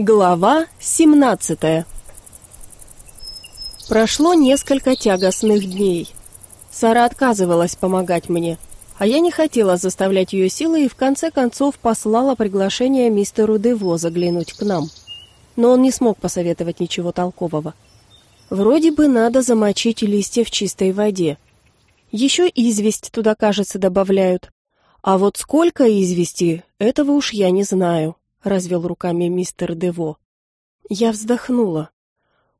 Глава 17 Прошло несколько тягостных дней. Сара отказывалась помогать мне, а я не хотела заставлять ее силой и в конце концов послала приглашение мистеру Дево заглянуть к нам. Но он не смог посоветовать ничего толкового. Вроде бы надо замочить листья в чистой воде. Еще известь туда, кажется, добавляют. А вот сколько извести, этого уж я не знаю развел руками мистер Дево. Я вздохнула.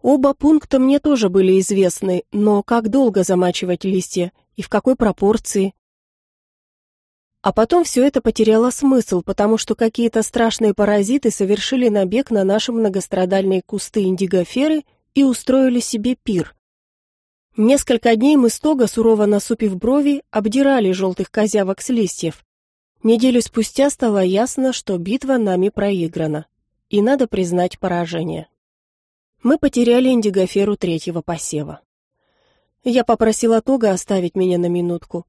Оба пункта мне тоже были известны, но как долго замачивать листья и в какой пропорции? А потом все это потеряло смысл, потому что какие-то страшные паразиты совершили набег на наши многострадальные кусты индигоферы и устроили себе пир. Несколько дней мы стога, сурово насупив брови, обдирали желтых козявок с листьев, Неделю спустя стало ясно, что битва нами проиграна, и надо признать поражение. Мы потеряли индигоферу третьего посева. Я попросила Тога оставить меня на минутку.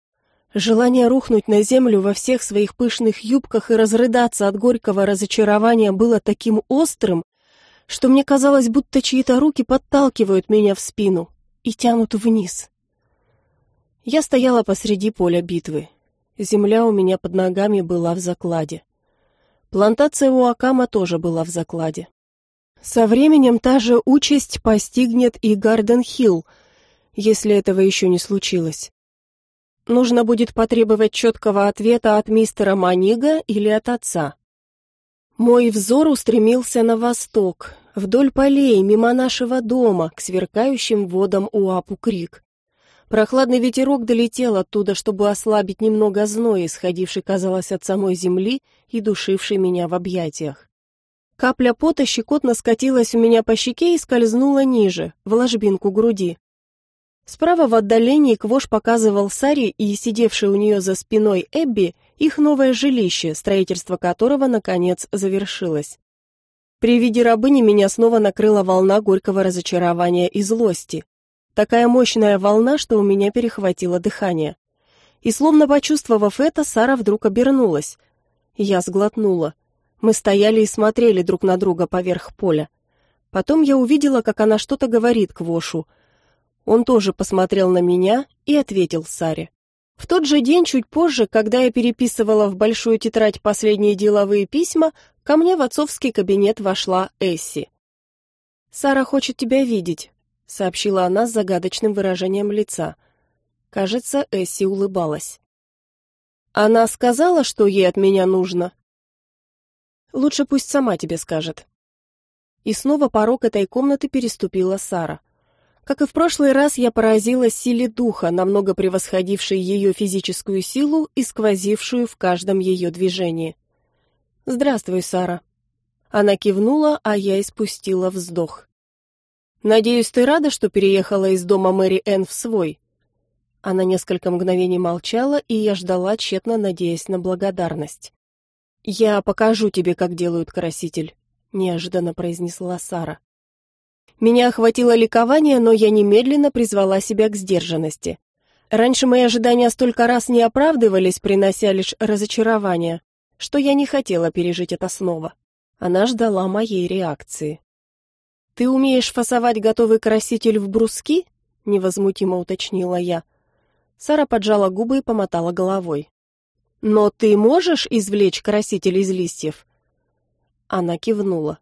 Желание рухнуть на землю во всех своих пышных юбках и разрыдаться от горького разочарования было таким острым, что мне казалось, будто чьи-то руки подталкивают меня в спину и тянут вниз. Я стояла посреди поля битвы, Земля у меня под ногами была в закладе. Плантация у Акама тоже была в закладе. Со временем та же участь постигнет и Гарден-Хилл, если этого еще не случилось. Нужно будет потребовать четкого ответа от мистера Манига или от отца. Мой взор устремился на восток, вдоль полей, мимо нашего дома, к сверкающим водам Уапу-Крик. Прохладный ветерок долетел оттуда, чтобы ослабить немного зноя, исходивший, казалось, от самой земли и душивший меня в объятиях. Капля пота щекотно скатилась у меня по щеке и скользнула ниже, в ложбинку груди. Справа в отдалении Квош показывал Саре и сидевшей у нее за спиной Эбби их новое жилище, строительство которого, наконец, завершилось. При виде рабыни меня снова накрыла волна горького разочарования и злости. Такая мощная волна, что у меня перехватило дыхание. И словно почувствовав это, Сара вдруг обернулась. Я сглотнула. Мы стояли и смотрели друг на друга поверх поля. Потом я увидела, как она что-то говорит к Вошу. Он тоже посмотрел на меня и ответил Саре. В тот же день, чуть позже, когда я переписывала в большую тетрадь последние деловые письма, ко мне в отцовский кабинет вошла Эсси. «Сара хочет тебя видеть», сообщила она с загадочным выражением лица. Кажется, Эсси улыбалась. Она сказала, что ей от меня нужно. Лучше пусть сама тебе скажет. И снова порог этой комнаты переступила Сара. Как и в прошлый раз, я поразилась силе духа, намного превосходившей ее физическую силу и сквозившую в каждом ее движении. «Здравствуй, Сара». Она кивнула, а я испустила вздох. Надеюсь, ты рада, что переехала из дома Мэри Энн в свой?» Она несколько мгновений молчала, и я ждала, тщетно надеясь на благодарность. «Я покажу тебе, как делают краситель», — неожиданно произнесла Сара. Меня охватило ликование, но я немедленно призвала себя к сдержанности. Раньше мои ожидания столько раз не оправдывались, принося лишь разочарование, что я не хотела пережить это снова. Она ждала моей реакции. «Ты умеешь фасовать готовый краситель в бруски?» — невозмутимо уточнила я. Сара поджала губы и помотала головой. «Но ты можешь извлечь краситель из листьев?» Она кивнула.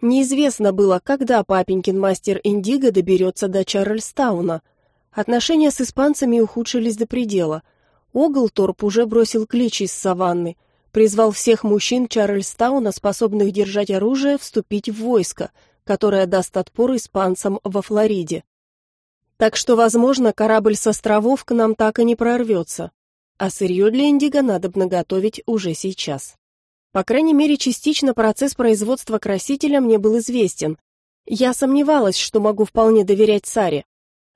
Неизвестно было, когда папенькин мастер Индиго доберется до Чарльстауна. Отношения с испанцами ухудшились до предела. Оглторп уже бросил клич из саванны, призвал всех мужчин Чарльстауна, способных держать оружие, вступить в войско — которая даст отпор испанцам во Флориде. Так что, возможно, корабль с островов к нам так и не прорвется, а сырье для Индиго надо наготовить уже сейчас. По крайней мере, частично процесс производства красителя мне был известен. Я сомневалась, что могу вполне доверять Саре.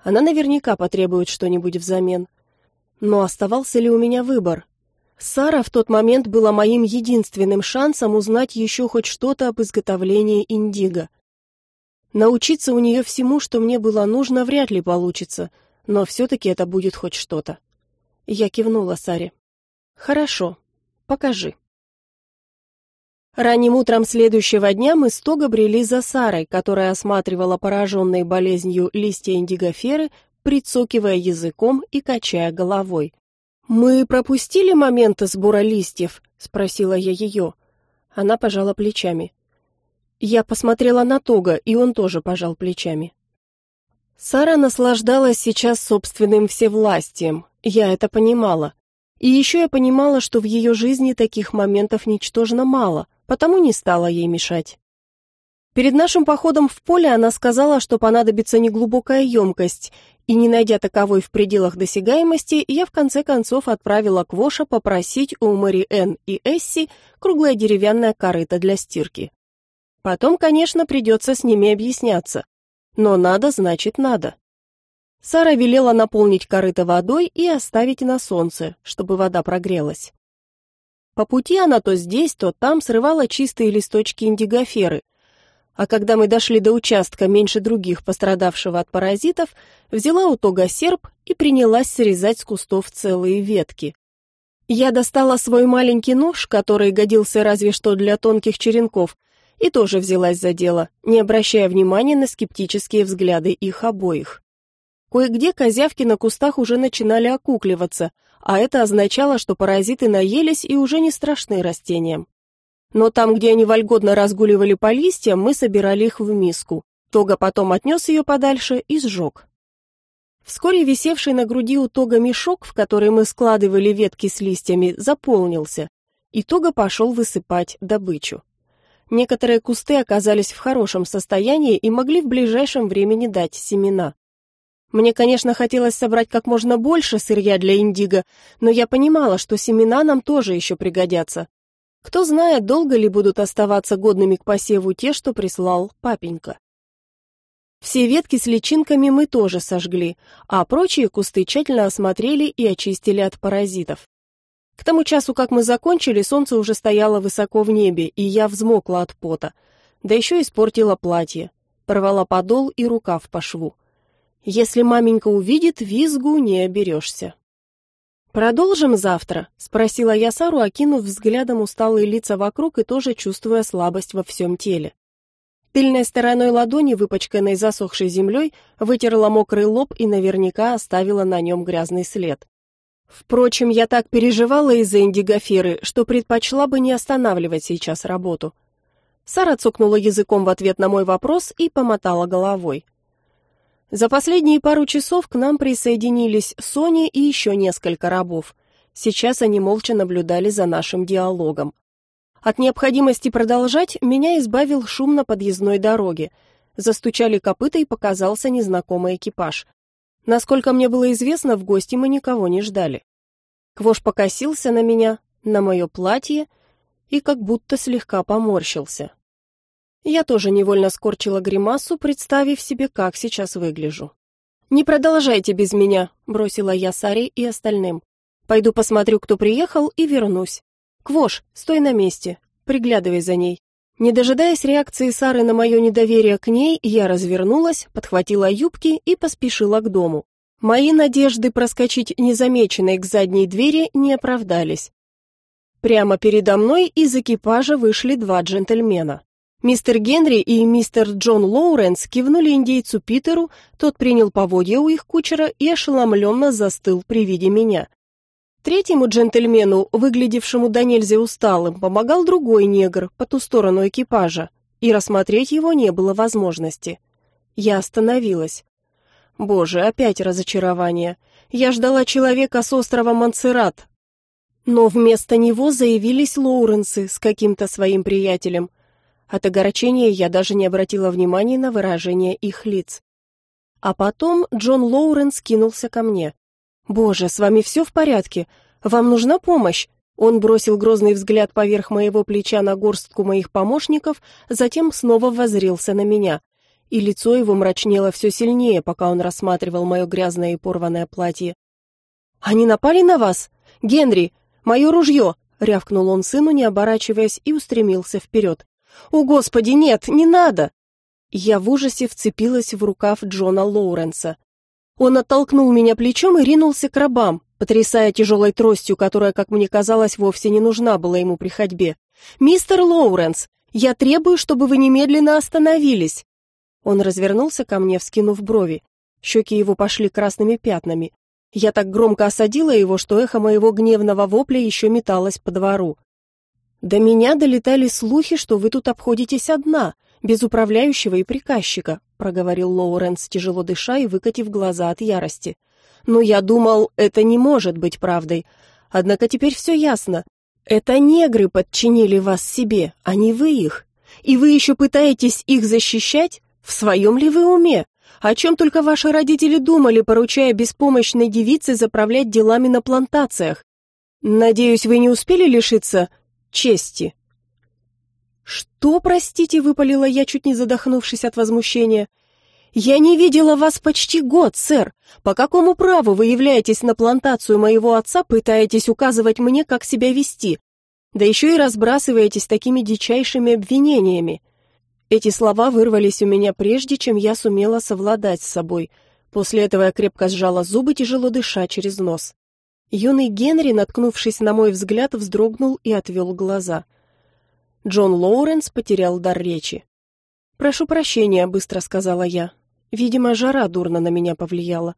Она наверняка потребует что-нибудь взамен. Но оставался ли у меня выбор? Сара в тот момент была моим единственным шансом узнать еще хоть что-то об изготовлении индиго. Научиться у нее всему, что мне было нужно, вряд ли получится, но все-таки это будет хоть что-то. Я кивнула Саре. «Хорошо. Покажи». Ранним утром следующего дня мы с Тога брели за Сарой, которая осматривала пораженные болезнью листья индигоферы, прицокивая языком и качая головой. «Мы пропустили момент сбора листьев?» — спросила я ее. Она пожала плечами. Я посмотрела на Тога, и он тоже пожал плечами. Сара наслаждалась сейчас собственным всевластием. Я это понимала. И еще я понимала, что в ее жизни таких моментов ничтожно мало, потому не стала ей мешать. Перед нашим походом в поле она сказала, что понадобится неглубокая емкость, и не найдя таковой в пределах досягаемости, я в конце концов отправила Квоша попросить у Мэри Энн и Эсси круглое деревянное корыто для стирки. Потом, конечно, придется с ними объясняться. Но надо, значит, надо. Сара велела наполнить корыто водой и оставить на солнце, чтобы вода прогрелась. По пути она то здесь, то там срывала чистые листочки индигоферы, а когда мы дошли до участка меньше других пострадавшего от паразитов, взяла у тога серп и принялась срезать с кустов целые ветки. Я достала свой маленький нож, который годился разве что для тонких черенков, и тоже взялась за дело, не обращая внимания на скептические взгляды их обоих. Кое-где козявки на кустах уже начинали окукливаться, а это означало, что паразиты наелись и уже не страшны растениям. Но там, где они вольготно разгуливали по листьям, мы собирали их в миску. Тога потом отнес ее подальше и сжег. Вскоре висевший на груди у Тога мешок, в который мы складывали ветки с листьями, заполнился, и Тога пошел высыпать добычу. Некоторые кусты оказались в хорошем состоянии и могли в ближайшем времени дать семена. Мне, конечно, хотелось собрать как можно больше сырья для индиго, но я понимала, что семена нам тоже еще пригодятся. Кто знает, долго ли будут оставаться годными к посеву те, что прислал папенька. Все ветки с личинками мы тоже сожгли, а прочие кусты тщательно осмотрели и очистили от паразитов. К тому часу, как мы закончили, солнце уже стояло высоко в небе, и я взмокла от пота. Да еще испортила платье. Порвала подол и рукав по шву. Если маменька увидит, визгу не оберешься. «Продолжим завтра?» — спросила я Сару, окинув взглядом усталые лица вокруг и тоже чувствуя слабость во всем теле. Тыльной стороной ладони, выпачканной засохшей землей, вытерла мокрый лоб и наверняка оставила на нем грязный след. Впрочем, я так переживала из-за индигоферы, что предпочла бы не останавливать сейчас работу. Сара цокнула языком в ответ на мой вопрос и помотала головой. За последние пару часов к нам присоединились Соня и еще несколько рабов. Сейчас они молча наблюдали за нашим диалогом. От необходимости продолжать меня избавил шум на подъездной дороге. Застучали копыта и показался незнакомый экипаж. Насколько мне было известно, в гости мы никого не ждали. Квош покосился на меня, на мое платье и как будто слегка поморщился. Я тоже невольно скорчила гримасу, представив себе, как сейчас выгляжу. «Не продолжайте без меня», — бросила я Саре и остальным. «Пойду посмотрю, кто приехал, и вернусь. Квош, стой на месте, приглядывай за ней». Не дожидаясь реакции Сары на мое недоверие к ней, я развернулась, подхватила юбки и поспешила к дому. Мои надежды проскочить незамеченной к задней двери не оправдались. Прямо передо мной из экипажа вышли два джентльмена. Мистер Генри и мистер Джон Лоуренс кивнули индейцу Питеру, тот принял поводья у их кучера и ошеломленно застыл при виде меня. Третьему джентльмену, выглядевшему до нельзя усталым, помогал другой негр по ту сторону экипажа, и рассмотреть его не было возможности. Я остановилась. Боже, опять разочарование. Я ждала человека с острова Монсеррат. Но вместо него заявились Лоуренсы с каким-то своим приятелем – от огорчения я даже не обратила внимания на выражение их лиц. А потом Джон Лоуренс кинулся ко мне. «Боже, с вами все в порядке? Вам нужна помощь?» Он бросил грозный взгляд поверх моего плеча на горстку моих помощников, затем снова воззрился на меня, и лицо его мрачнело все сильнее, пока он рассматривал мое грязное и порванное платье. «Они напали на вас? Генри, мое ружье!» — рявкнул он сыну, не оборачиваясь, и устремился вперед. «О, Господи, нет, не надо!» Я в ужасе вцепилась в рукав Джона Лоуренса. Он оттолкнул меня плечом и ринулся к рабам, потрясая тяжелой тростью, которая, как мне казалось, вовсе не нужна была ему при ходьбе. «Мистер Лоуренс, я требую, чтобы вы немедленно остановились!» Он развернулся ко мне, вскинув брови. Щеки его пошли красными пятнами. Я так громко осадила его, что эхо моего гневного вопля еще металось по двору. До меня долетали слухи, что вы тут обходитесь одна, без управляющего и приказчика, проговорил Лоуренс, тяжело дыша и выкатив глаза от ярости. Но я думал, это не может быть правдой. Однако теперь все ясно. Это негры подчинили вас себе, а не вы их. И вы еще пытаетесь их защищать? В своем ли вы уме? О чем только ваши родители думали, поручая беспомощной девице заправлять делами на плантациях? Надеюсь, вы не успели лишиться чести. Что, простите, выпалила я, чуть не задохнувшись от возмущения. Я не видела вас почти год, сэр. По какому праву вы являетесь на плантацию моего отца, пытаетесь указывать мне, как себя вести? Да еще и разбрасываетесь такими дичайшими обвинениями. Эти слова вырвались у меня прежде, чем я сумела совладать с собой. После этого я крепко сжала зубы, тяжело дыша через нос. Юный Генри, наткнувшись на мой взгляд, вздрогнул и отвел глаза. Джон Лоуренс потерял дар речи. «Прошу прощения», — быстро сказала я. Видимо, жара дурно на меня повлияла.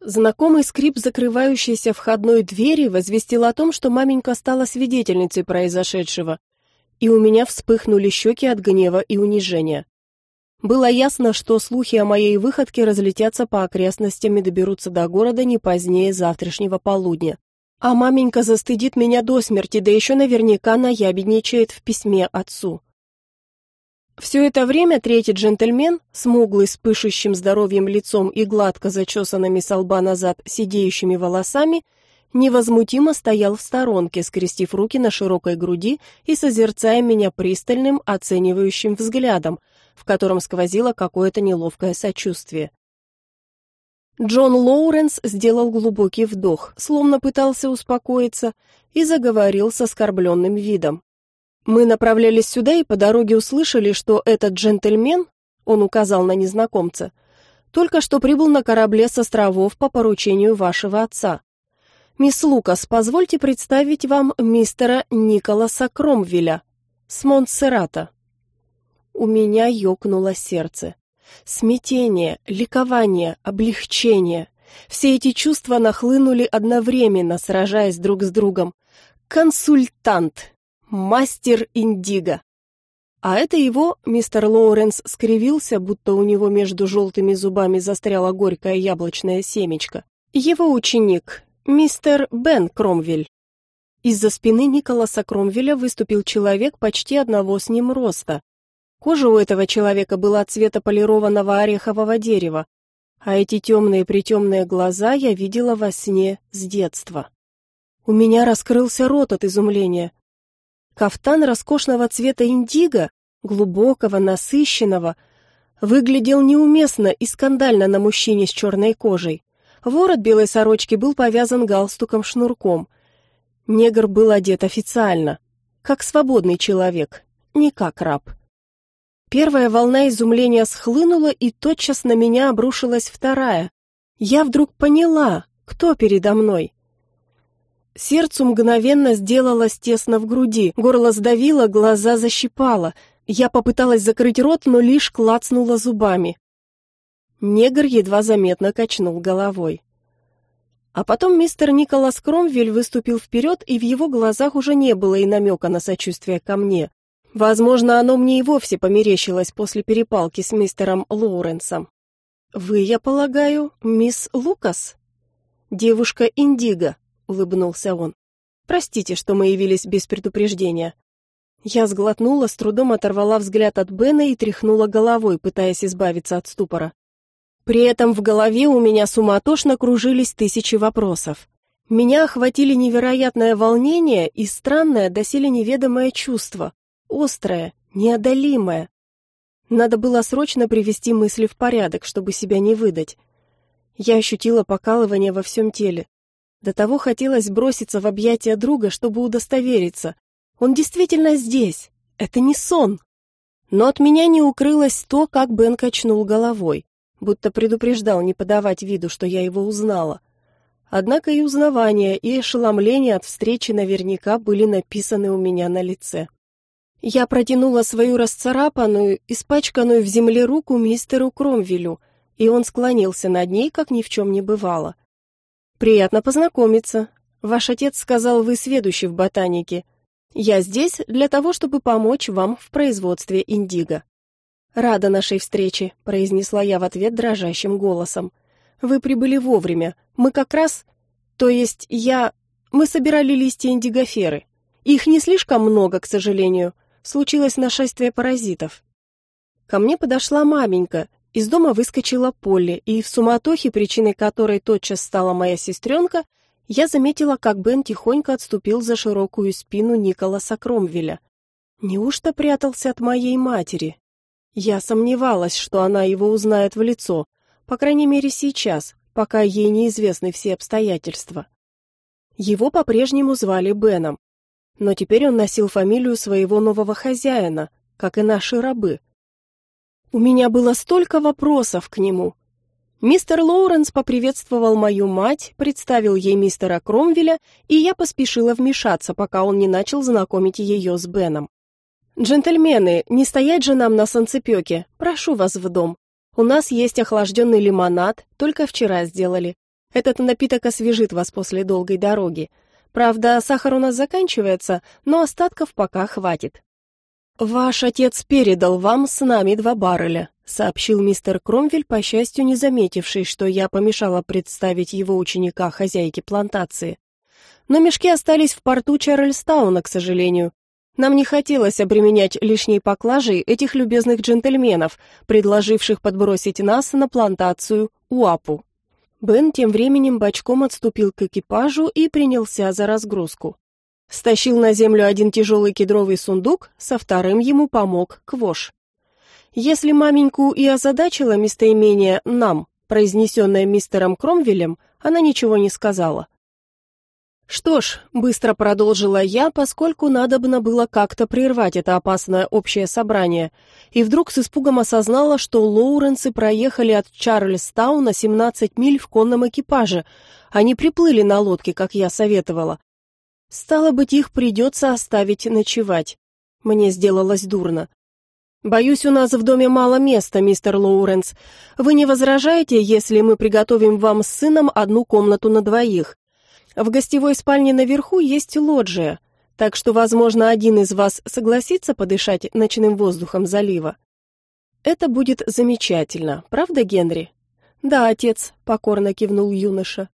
Знакомый скрип закрывающейся входной двери возвестил о том, что маменька стала свидетельницей произошедшего, и у меня вспыхнули щеки от гнева и унижения. Было ясно, что слухи о моей выходке разлетятся по окрестностям и доберутся до города не позднее завтрашнего полудня. А маменька застыдит меня до смерти, да еще наверняка наябедничает в письме отцу. Все это время третий джентльмен, смуглый, с пышущим здоровьем лицом и гладко зачесанными с лба назад сидеющими волосами, невозмутимо стоял в сторонке, скрестив руки на широкой груди и созерцая меня пристальным, оценивающим взглядом, в котором сквозило какое-то неловкое сочувствие. Джон Лоуренс сделал глубокий вдох, словно пытался успокоиться, и заговорил с оскорбленным видом. «Мы направлялись сюда и по дороге услышали, что этот джентльмен, он указал на незнакомца, только что прибыл на корабле с островов по поручению вашего отца. Мисс Лукас, позвольте представить вам мистера Николаса Кромвеля с Монтсеррата». У меня ёкнуло сердце. Смятение, ликование, облегчение. Все эти чувства нахлынули одновременно, сражаясь друг с другом. Консультант, мастер индиго. А это его, мистер Лоуренс скривился, будто у него между желтыми зубами застряло горькое яблочное семечко. Его ученик, мистер Бен Кромвель. Из-за спины Николаса Кромвеля выступил человек почти одного с ним роста, Кожа у этого человека была цвета полированного орехового дерева, а эти темные-притемные глаза я видела во сне с детства. У меня раскрылся рот от изумления. Кафтан роскошного цвета индиго, глубокого, насыщенного, выглядел неуместно и скандально на мужчине с черной кожей. Ворот белой сорочки был повязан галстуком-шнурком. Негр был одет официально, как свободный человек, не как раб. Первая волна изумления схлынула, и тотчас на меня обрушилась вторая. Я вдруг поняла, кто передо мной. Сердцу мгновенно сделалось тесно в груди, горло сдавило, глаза защипало. Я попыталась закрыть рот, но лишь клацнула зубами. Негр едва заметно качнул головой. А потом мистер Николас Кромвель выступил вперед, и в его глазах уже не было и намека на сочувствие ко мне. Возможно, оно мне и вовсе померещилось после перепалки с мистером Лоуренсом. Вы, я полагаю, мисс Лукас? Девушка Индиго, улыбнулся он. Простите, что мы явились без предупреждения. Я сглотнула, с трудом оторвала взгляд от Бена и тряхнула головой, пытаясь избавиться от ступора. При этом в голове у меня суматошно кружились тысячи вопросов. Меня охватили невероятное волнение и странное, доселе неведомое чувство, острое, неодолимое. Надо было срочно привести мысли в порядок, чтобы себя не выдать. Я ощутила покалывание во всем теле. До того хотелось броситься в объятия друга, чтобы удостовериться. Он действительно здесь. Это не сон. Но от меня не укрылось то, как Бен качнул головой, будто предупреждал не подавать виду, что я его узнала. Однако и узнавание, и ошеломление от встречи наверняка были написаны у меня на лице. Я протянула свою расцарапанную, испачканную в земле руку мистеру Кромвелю, и он склонился над ней, как ни в чем не бывало. «Приятно познакомиться. Ваш отец сказал, вы сведущий в ботанике. Я здесь для того, чтобы помочь вам в производстве индиго». «Рада нашей встрече», — произнесла я в ответ дрожащим голосом. Вы прибыли вовремя. Мы как раз... То есть я... Мы собирали листья индигоферы. Их не слишком много, к сожалению. Случилось нашествие паразитов. Ко мне подошла маменька. Из дома выскочила Полли, и в суматохе, причиной которой тотчас стала моя сестренка, я заметила, как Бен тихонько отступил за широкую спину Николаса Кромвеля. Неужто прятался от моей матери? Я сомневалась, что она его узнает в лицо, по крайней мере, сейчас, пока ей неизвестны все обстоятельства. Его по-прежнему звали Беном, но теперь он носил фамилию своего нового хозяина, как и наши рабы. У меня было столько вопросов к нему. Мистер Лоуренс поприветствовал мою мать, представил ей мистера Кромвеля, и я поспешила вмешаться, пока он не начал знакомить ее с Беном. «Джентльмены, не стоять же нам на солнцепеке. Прошу вас в дом. У нас есть охлажденный лимонад, только вчера сделали. Этот напиток освежит вас после долгой дороги. Правда, сахар у нас заканчивается, но остатков пока хватит. Ваш отец передал вам с нами два барреля, сообщил мистер Кромвель, по счастью, не заметивший, что я помешала представить его ученика хозяйке плантации. Но мешки остались в порту Чарльстауна, к сожалению, нам не хотелось обременять лишней поклажей этих любезных джентльменов, предложивших подбросить нас на плантацию Уапу. Бен тем временем бочком отступил к экипажу и принялся за разгрузку. Стащил на землю один тяжелый кедровый сундук, со вторым ему помог Квош. Если маменьку и озадачило местоимение «нам», произнесенное мистером Кромвелем, она ничего не сказала. Что ж, быстро продолжила я, поскольку надобно было как-то прервать это опасное общее собрание, и вдруг с испугом осознала, что Лоуренсы проехали от Чарльстауна 17 миль в конном экипаже, они приплыли на лодке, как я советовала. Стало быть, их придется оставить ночевать. Мне сделалось дурно. «Боюсь, у нас в доме мало места, мистер Лоуренс. Вы не возражаете, если мы приготовим вам с сыном одну комнату на двоих? В гостевой спальне наверху есть лоджия, так что, возможно, один из вас согласится подышать ночным воздухом залива. Это будет замечательно, правда, Генри? Да, отец, покорно кивнул юноша.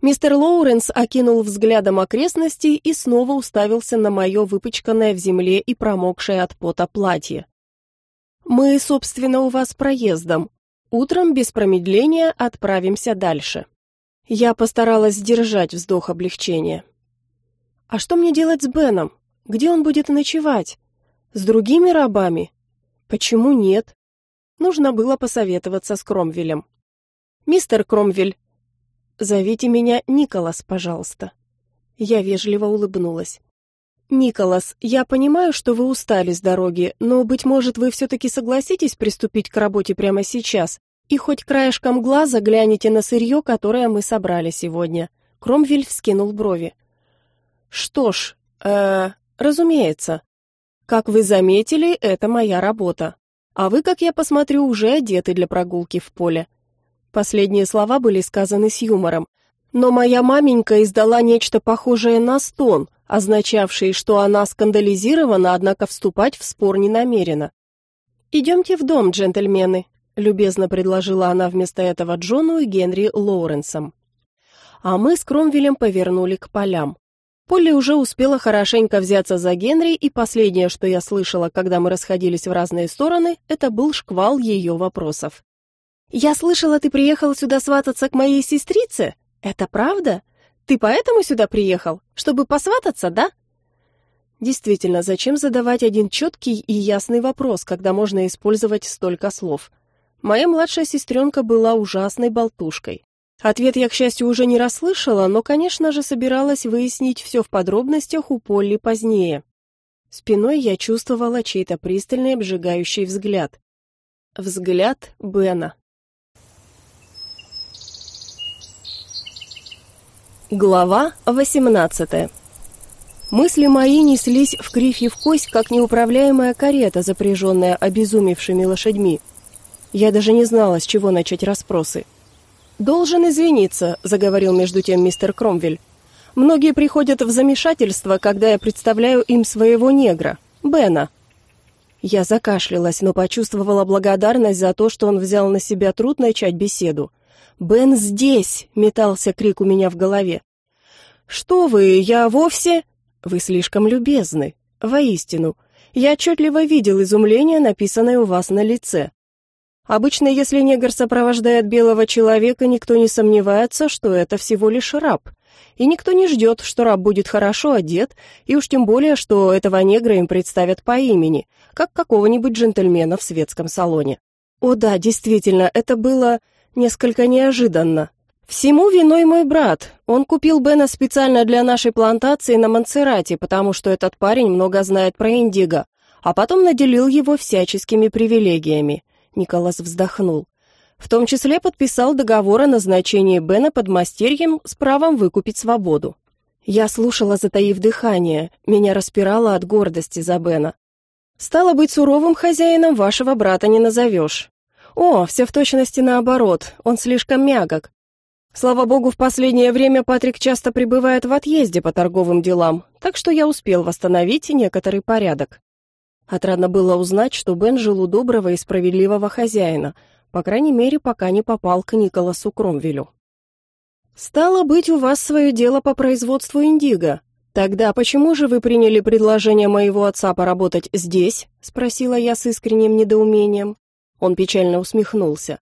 Мистер Лоуренс окинул взглядом окрестности и снова уставился на мое выпачканное в земле и промокшее от пота платье. Мы, собственно, у вас проездом. Утром без промедления отправимся дальше. Я постаралась сдержать вздох облегчения. А что мне делать с Беном? Где он будет ночевать? С другими рабами? Почему нет? Нужно было посоветоваться с Кромвелем. Мистер Кромвель, зовите меня Николас, пожалуйста. Я вежливо улыбнулась. Николас, я понимаю, что вы устали с дороги, но быть может, вы все таки согласитесь приступить к работе прямо сейчас, и хоть краешком глаза глянете на сырье, которое мы собрали сегодня. Кромвель вскинул брови. Что ж, э, разумеется. Как вы заметили, это моя работа. А вы, как я посмотрю, уже одеты для прогулки в поле. Последние слова были сказаны с юмором, но моя маменька издала нечто похожее на стон, означавший, что она скандализирована, однако вступать в спор не намерена. «Идемте в дом, джентльмены», любезно предложила она вместо этого Джону и Генри Лоуренсом. А мы с Кромвелем повернули к полям. Полли уже успела хорошенько взяться за Генри, и последнее, что я слышала, когда мы расходились в разные стороны, это был шквал ее вопросов. «Я слышала, ты приехал сюда свататься к моей сестрице? Это правда? Ты поэтому сюда приехал? Чтобы посвататься, да?» Действительно, зачем задавать один четкий и ясный вопрос, когда можно использовать столько слов? Моя младшая сестренка была ужасной болтушкой. Ответ я, к счастью, уже не расслышала, но, конечно же, собиралась выяснить все в подробностях у Полли позднее. Спиной я чувствовала чей-то пристальный обжигающий взгляд. Взгляд Бена. Глава 18 Мысли мои неслись в кривь и в кость, как неуправляемая карета, запряженная обезумевшими лошадьми. Я даже не знала, с чего начать расспросы. «Должен извиниться», — заговорил между тем мистер Кромвель. «Многие приходят в замешательство, когда я представляю им своего негра, Бена». Я закашлялась, но почувствовала благодарность за то, что он взял на себя труд начать беседу. «Бен здесь!» — метался крик у меня в голове. «Что вы, я вовсе...» «Вы слишком любезны. Воистину. Я отчетливо видел изумление, написанное у вас на лице. Обычно, если негр сопровождает белого человека, никто не сомневается, что это всего лишь раб. И никто не ждет, что раб будет хорошо одет, и уж тем более, что этого негра им представят по имени, как какого-нибудь джентльмена в светском салоне. О да, действительно, это было несколько неожиданно. Всему виной мой брат. Он купил Бена специально для нашей плантации на Монсеррате, потому что этот парень много знает про индиго, а потом наделил его всяческими привилегиями. Николас вздохнул. В том числе подписал договор о назначении Бена подмастерьем с правом выкупить свободу. Я слушала, затаив дыхание, меня распирало от гордости за Бена. Стало быть, суровым хозяином вашего брата не назовешь. О, все в точности наоборот, он слишком мягок. Слава богу, в последнее время Патрик часто пребывает в отъезде по торговым делам, так что я успел восстановить некоторый порядок. Отрадно было узнать, что Бен жил у доброго и справедливого хозяина, по крайней мере, пока не попал к Николасу Кромвелю. «Стало быть, у вас свое дело по производству индиго. Тогда почему же вы приняли предложение моего отца поработать здесь?» — спросила я с искренним недоумением. Он печально усмехнулся.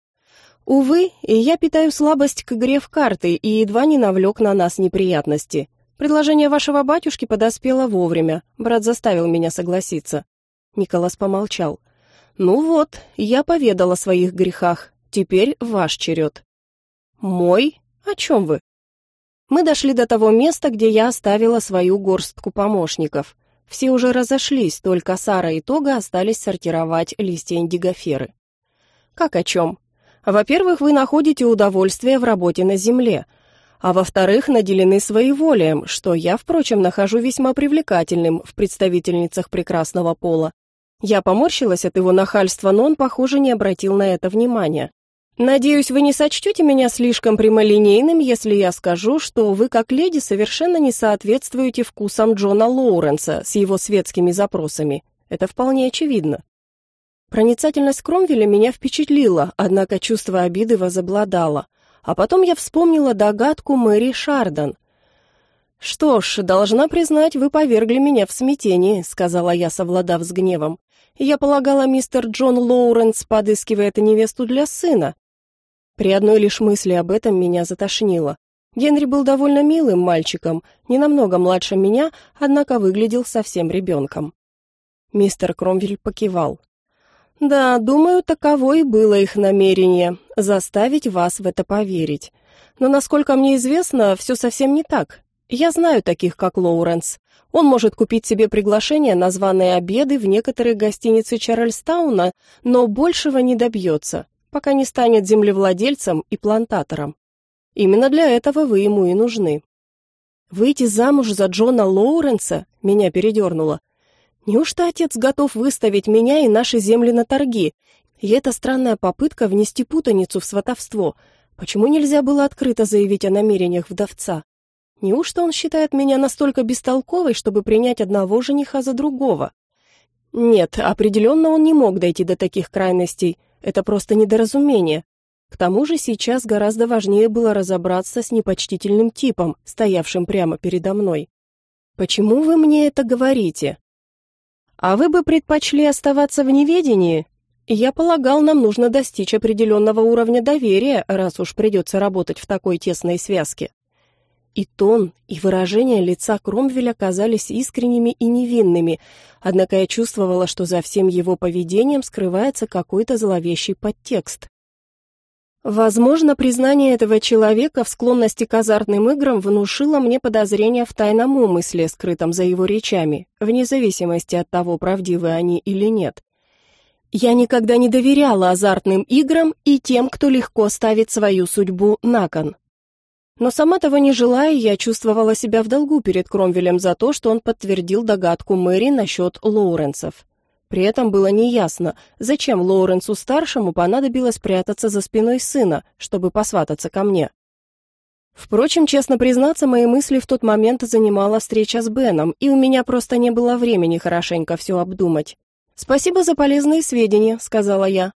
Увы, я питаю слабость к игре в карты и едва не навлек на нас неприятности. Предложение вашего батюшки подоспело вовремя. Брат заставил меня согласиться. Николас помолчал. Ну вот, я поведал о своих грехах. Теперь ваш черед. Мой? О чем вы? Мы дошли до того места, где я оставила свою горстку помощников. Все уже разошлись, только Сара и Тога остались сортировать листья индигоферы. Как о чем? Во-первых, вы находите удовольствие в работе на земле, а во-вторых, наделены своеволием, что я, впрочем, нахожу весьма привлекательным в представительницах прекрасного пола. Я поморщилась от его нахальства, но он, похоже, не обратил на это внимания. Надеюсь, вы не сочтете меня слишком прямолинейным, если я скажу, что вы, как леди, совершенно не соответствуете вкусам Джона Лоуренса с его светскими запросами. Это вполне очевидно. Проницательность Кромвеля меня впечатлила, однако чувство обиды возобладало. А потом я вспомнила догадку Мэри Шардон. «Что ж, должна признать, вы повергли меня в смятение», — сказала я, совладав с гневом. «Я полагала, мистер Джон Лоуренс подыскивает невесту для сына». При одной лишь мысли об этом меня затошнило. Генри был довольно милым мальчиком, не намного младше меня, однако выглядел совсем ребенком. Мистер Кромвель покивал. Да, думаю, таково и было их намерение — заставить вас в это поверить. Но, насколько мне известно, все совсем не так. Я знаю таких, как Лоуренс. Он может купить себе приглашение на званые обеды в некоторые гостиницы Чарльстауна, но большего не добьется, пока не станет землевладельцем и плантатором. Именно для этого вы ему и нужны. Выйти замуж за Джона Лоуренса меня передернуло. Неужто отец готов выставить меня и наши земли на торги? И эта странная попытка внести путаницу в сватовство. Почему нельзя было открыто заявить о намерениях вдовца? Неужто он считает меня настолько бестолковой, чтобы принять одного жениха за другого? Нет, определенно он не мог дойти до таких крайностей. Это просто недоразумение. К тому же сейчас гораздо важнее было разобраться с непочтительным типом, стоявшим прямо передо мной. «Почему вы мне это говорите?» А вы бы предпочли оставаться в неведении? Я полагал, нам нужно достичь определенного уровня доверия, раз уж придется работать в такой тесной связке. И тон, и выражение лица Кромвеля казались искренними и невинными, однако я чувствовала, что за всем его поведением скрывается какой-то зловещий подтекст. Возможно, признание этого человека в склонности к азартным играм внушило мне подозрение в тайном умысле, скрытом за его речами, вне зависимости от того, правдивы они или нет. Я никогда не доверяла азартным играм и тем, кто легко ставит свою судьбу на кон. Но сама того не желая, я чувствовала себя в долгу перед Кромвелем за то, что он подтвердил догадку Мэри насчет Лоуренсов. При этом было неясно, зачем Лоуренсу-старшему понадобилось прятаться за спиной сына, чтобы посвататься ко мне. Впрочем, честно признаться, мои мысли в тот момент занимала встреча с Беном, и у меня просто не было времени хорошенько все обдумать. «Спасибо за полезные сведения», — сказала я.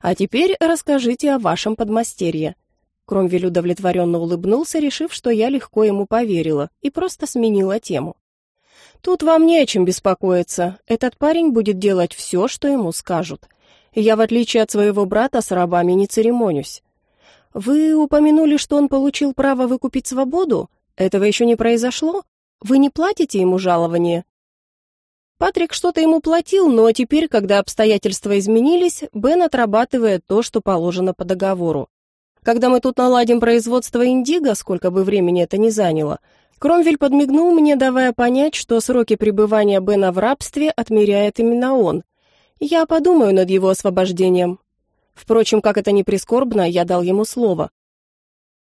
«А теперь расскажите о вашем подмастерье». Кромвель удовлетворенно улыбнулся, решив, что я легко ему поверила, и просто сменила тему. «Тут вам не о чем беспокоиться. Этот парень будет делать все, что ему скажут. Я, в отличие от своего брата, с рабами не церемонюсь. Вы упомянули, что он получил право выкупить свободу? Этого еще не произошло? Вы не платите ему жалование?» Патрик что-то ему платил, но теперь, когда обстоятельства изменились, Бен отрабатывает то, что положено по договору. Когда мы тут наладим производство индиго, сколько бы времени это ни заняло, Кромвель подмигнул мне, давая понять, что сроки пребывания Бена в рабстве отмеряет именно он. Я подумаю над его освобождением. Впрочем, как это ни прискорбно, я дал ему слово.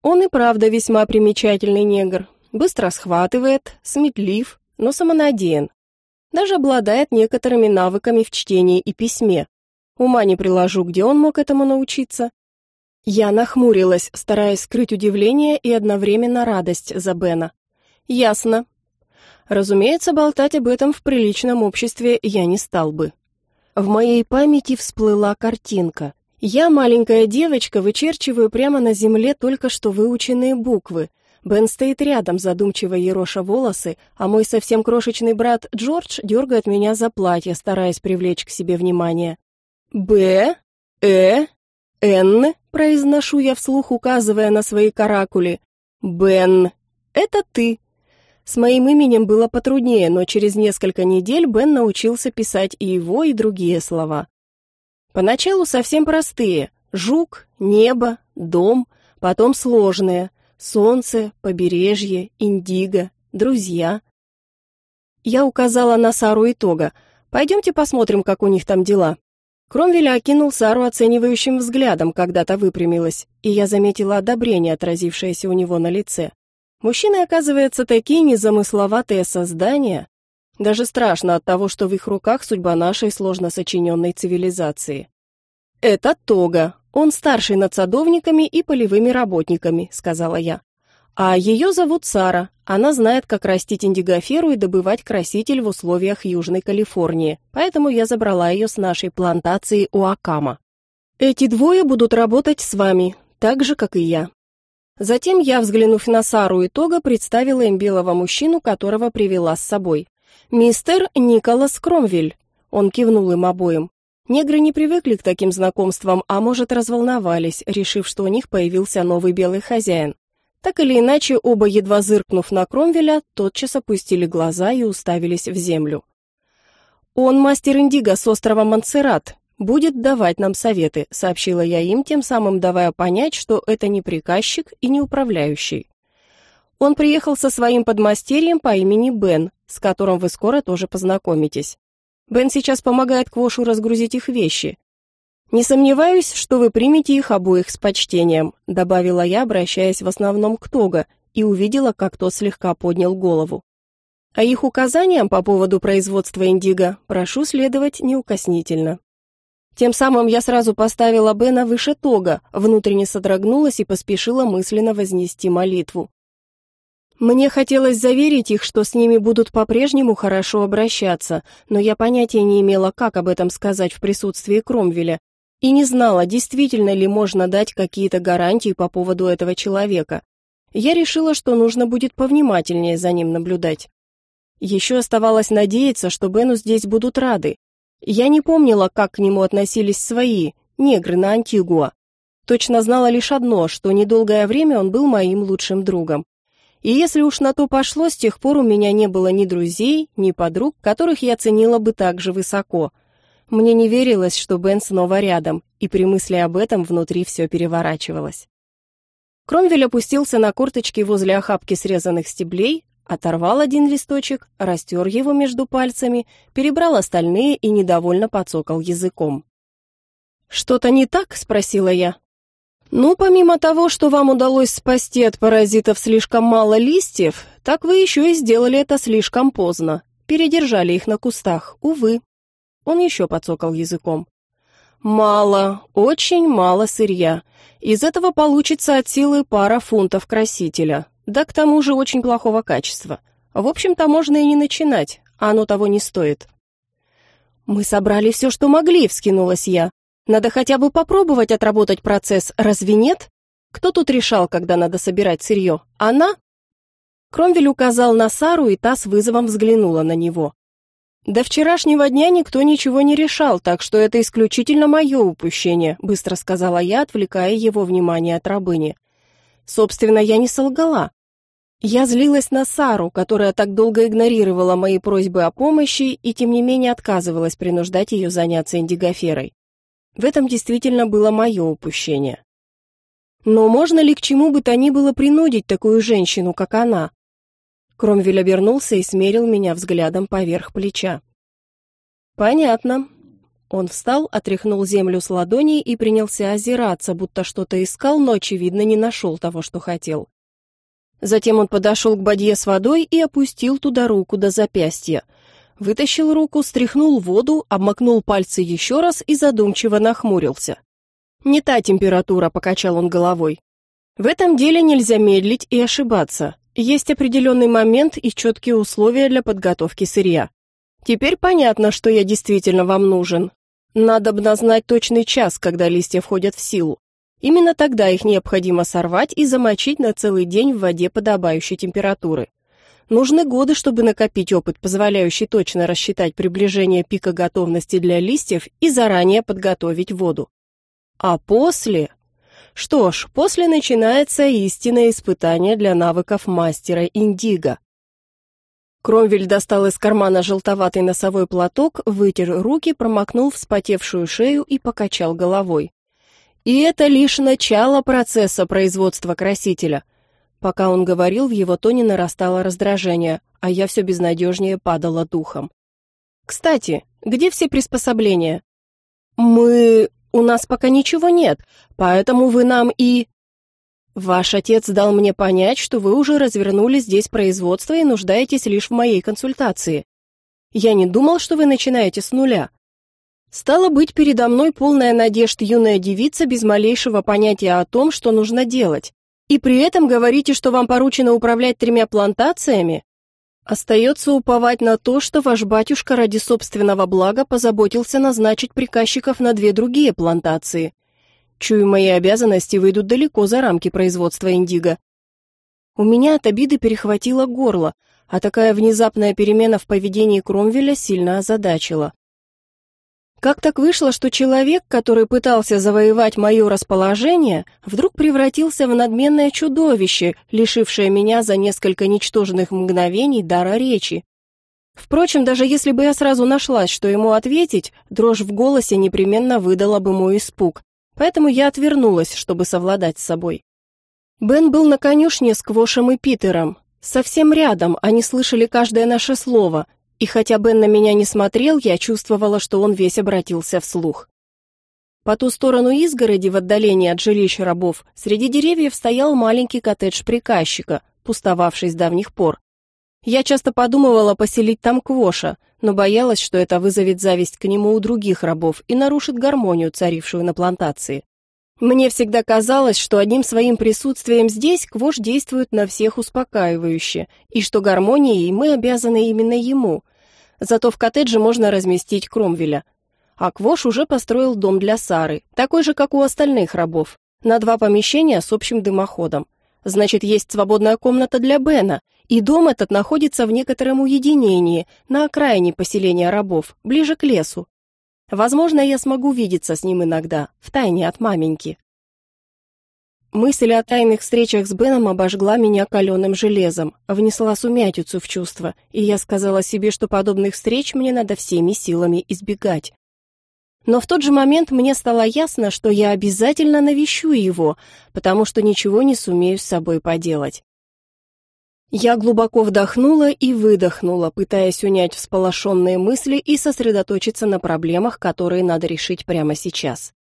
Он и правда весьма примечательный негр. Быстро схватывает, сметлив, но самонадеян. Даже обладает некоторыми навыками в чтении и письме. Ума не приложу, где он мог этому научиться. Я нахмурилась, стараясь скрыть удивление и одновременно радость за Бена. Ясно. Разумеется, болтать об этом в приличном обществе я не стал бы. В моей памяти всплыла картинка. Я, маленькая девочка, вычерчиваю прямо на земле только что выученные буквы. Бен стоит рядом, задумчиво ероша волосы, а мой совсем крошечный брат Джордж дергает меня за платье, стараясь привлечь к себе внимание. «Б, Э, Н, произношу я вслух, указывая на свои каракули. Бен, это ты. С моим именем было потруднее, но через несколько недель Бен научился писать и его, и другие слова. Поначалу совсем простые: жук, небо, дом, потом сложные: солнце, побережье, индиго, друзья. Я указала на Сару и Тога. Пойдемте посмотрим, как у них там дела. Кромвель окинул Сару оценивающим взглядом, когда то выпрямилась, и я заметила одобрение, отразившееся у него на лице. Мужчины, оказывается, такие незамысловатые создания. Даже страшно от того, что в их руках судьба нашей сложно сочиненной цивилизации. «Это Тога. Он старший над садовниками и полевыми работниками», — сказала я. А ее зовут Сара. Она знает, как растить индигоферу и добывать краситель в условиях Южной Калифорнии, поэтому я забрала ее с нашей плантации у Акама. Эти двое будут работать с вами, так же, как и я. Затем я, взглянув на Сару и Тога, представила им белого мужчину, которого привела с собой. «Мистер Николас Кромвель». Он кивнул им обоим. Негры не привыкли к таким знакомствам, а может, разволновались, решив, что у них появился новый белый хозяин. Так или иначе, оба, едва зыркнув на Кромвеля, тотчас опустили глаза и уставились в землю. «Он мастер Индиго с острова Монсеррат, будет давать нам советы», сообщила я им, тем самым давая понять, что это не приказчик и не управляющий. Он приехал со своим подмастерьем по имени Бен, с которым вы скоро тоже познакомитесь. Бен сейчас помогает Квошу разгрузить их вещи. «Не сомневаюсь, что вы примете их обоих с почтением», добавила я, обращаясь в основном к Тога, и увидела, как тот слегка поднял голову. А их указаниям по поводу производства индиго прошу следовать неукоснительно. Тем самым я сразу поставила Бена выше Тога, внутренне содрогнулась и поспешила мысленно вознести молитву. Мне хотелось заверить их, что с ними будут по-прежнему хорошо обращаться, но я понятия не имела, как об этом сказать в присутствии Кромвеля, и не знала, действительно ли можно дать какие-то гарантии по поводу этого человека. Я решила, что нужно будет повнимательнее за ним наблюдать. Еще оставалось надеяться, что Бену здесь будут рады. Я не помнила, как к нему относились свои, негры на Антигуа. Точно знала лишь одно, что недолгое время он был моим лучшим другом. И если уж на то пошло, с тех пор у меня не было ни друзей, ни подруг, которых я ценила бы так же высоко – мне не верилось, что Бен снова рядом, и при мысли об этом внутри все переворачивалось. Кромвель опустился на корточки возле охапки срезанных стеблей, оторвал один листочек, растер его между пальцами, перебрал остальные и недовольно подсокал языком. «Что-то не так?» — спросила я. Ну, помимо того, что вам удалось спасти от паразитов слишком мало листьев, так вы еще и сделали это слишком поздно. Передержали их на кустах, увы. Он еще подсокал языком. Мало, очень мало сырья. Из этого получится от силы пара фунтов красителя. Да к тому же очень плохого качества. В общем-то, можно и не начинать, оно того не стоит. Мы собрали все, что могли, вскинулась я. Надо хотя бы попробовать отработать процесс, разве нет? Кто тут решал, когда надо собирать сырье? Она? Кромвель указал на Сару, и та с вызовом взглянула на него. До вчерашнего дня никто ничего не решал, так что это исключительно мое упущение, быстро сказала я, отвлекая его внимание от рабыни. Собственно, я не солгала. Я злилась на Сару, которая так долго игнорировала мои просьбы о помощи и тем не менее отказывалась принуждать ее заняться индигоферой. В этом действительно было мое упущение. Но можно ли к чему бы то ни было принудить такую женщину, как она? Кромвель обернулся и смерил меня взглядом поверх плеча. Понятно. Он встал, отряхнул землю с ладоней и принялся озираться, будто что-то искал, но очевидно не нашел того, что хотел. Затем он подошел к бадье с водой и опустил туда руку до запястья. Вытащил руку, стряхнул воду, обмакнул пальцы еще раз и задумчиво нахмурился. «Не та температура», — покачал он головой. «В этом деле нельзя медлить и ошибаться. Есть определенный момент и четкие условия для подготовки сырья. Теперь понятно, что я действительно вам нужен. Надо бы знать точный час, когда листья входят в силу. Именно тогда их необходимо сорвать и замочить на целый день в воде подобающей температуры. Нужны годы, чтобы накопить опыт, позволяющий точно рассчитать приближение пика готовности для листьев и заранее подготовить воду. А после... Что ж, после начинается истинное испытание для навыков мастера Индиго. Кромвель достал из кармана желтоватый носовой платок, вытер руки, промокнул вспотевшую шею и покачал головой. И это лишь начало процесса производства красителя. Пока он говорил, в его тоне нарастало раздражение, а я все безнадежнее падала духом. «Кстати, где все приспособления?» «Мы... у нас пока ничего нет, поэтому вы нам и...» «Ваш отец дал мне понять, что вы уже развернули здесь производство и нуждаетесь лишь в моей консультации. Я не думал, что вы начинаете с нуля. Стало быть, передо мной полная надежд юная девица без малейшего понятия о том, что нужно делать. И при этом говорите, что вам поручено управлять тремя плантациями? Остается уповать на то, что ваш батюшка ради собственного блага позаботился назначить приказчиков на две другие плантации. Чую, мои обязанности выйдут далеко за рамки производства индиго. У меня от обиды перехватило горло, а такая внезапная перемена в поведении Кромвеля сильно озадачила. Как так вышло, что человек, который пытался завоевать мое расположение, вдруг превратился в надменное чудовище, лишившее меня за несколько ничтожных мгновений дара речи? Впрочем, даже если бы я сразу нашлась, что ему ответить, дрожь в голосе непременно выдала бы мой испуг, поэтому я отвернулась, чтобы совладать с собой. Бен был на конюшне с Квошем и Питером. Совсем рядом, они слышали каждое наше слово, и хотя Бен на меня не смотрел, я чувствовала, что он весь обратился вслух. По ту сторону изгороди, в отдалении от жилища рабов, среди деревьев стоял маленький коттедж приказчика, пустовавший с давних пор. Я часто подумывала поселить там Квоша, но боялась, что это вызовет зависть к нему у других рабов и нарушит гармонию, царившую на плантации. Мне всегда казалось, что одним своим присутствием здесь Квош действует на всех успокаивающе, и что гармонией мы обязаны именно ему, Зато в коттедже можно разместить Кромвеля. А Квош уже построил дом для Сары, такой же, как у остальных рабов, на два помещения с общим дымоходом. Значит, есть свободная комната для Бена, и дом этот находится в некотором уединении, на окраине поселения рабов, ближе к лесу. Возможно, я смогу видеться с ним иногда, втайне от маменьки. Мысль о тайных встречах с Беном обожгла меня каленым железом, внесла сумятицу в чувства, и я сказала себе, что подобных встреч мне надо всеми силами избегать. Но в тот же момент мне стало ясно, что я обязательно навещу его, потому что ничего не сумею с собой поделать. Я глубоко вдохнула и выдохнула, пытаясь унять всполошенные мысли и сосредоточиться на проблемах, которые надо решить прямо сейчас.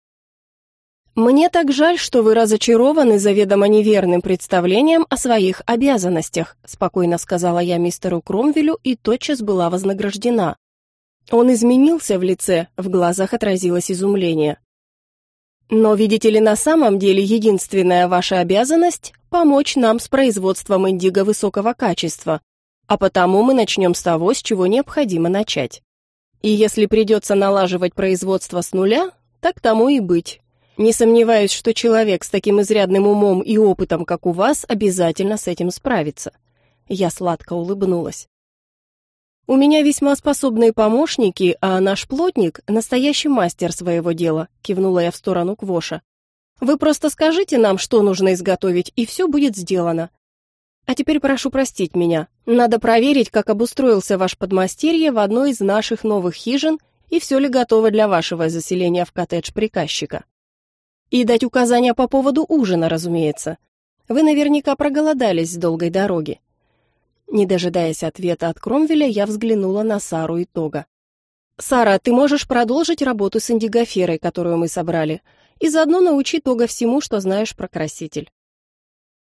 Мне так жаль, что вы разочарованы заведомо неверным представлением о своих обязанностях, спокойно сказала я мистеру Кромвелю и тотчас была вознаграждена. Он изменился в лице, в глазах отразилось изумление. Но видите ли, на самом деле единственная ваша обязанность помочь нам с производством индиго высокого качества. А потому мы начнем с того, с чего необходимо начать. И если придется налаживать производство с нуля, так тому и быть. Не сомневаюсь, что человек с таким изрядным умом и опытом, как у вас, обязательно с этим справится. Я сладко улыбнулась. У меня весьма способные помощники, а наш плотник настоящий мастер своего дела, кивнула я в сторону Квоша. Вы просто скажите нам, что нужно изготовить, и все будет сделано. А теперь прошу простить меня. Надо проверить, как обустроился ваш подмастерье в одной из наших новых хижин и все ли готово для вашего заселения в коттедж приказчика. И дать указания по поводу ужина, разумеется. Вы наверняка проголодались с долгой дороги. Не дожидаясь ответа от Кромвеля, я взглянула на Сару и Тога. «Сара, ты можешь продолжить работу с индигоферой, которую мы собрали, и заодно научи Тога всему, что знаешь про краситель».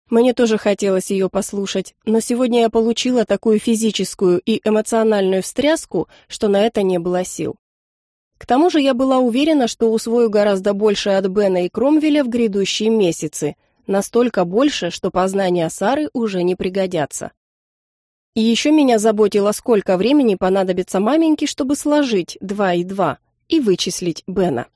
Мне тоже хотелось ее послушать, но сегодня я получила такую физическую и эмоциональную встряску, что на это не было сил. К тому же я была уверена, что усвою гораздо больше от Бена и Кромвеля в грядущие месяцы, настолько больше, что познания Сары уже не пригодятся. И еще меня заботило, сколько времени понадобится маменьке, чтобы сложить два и два и вычислить Бена.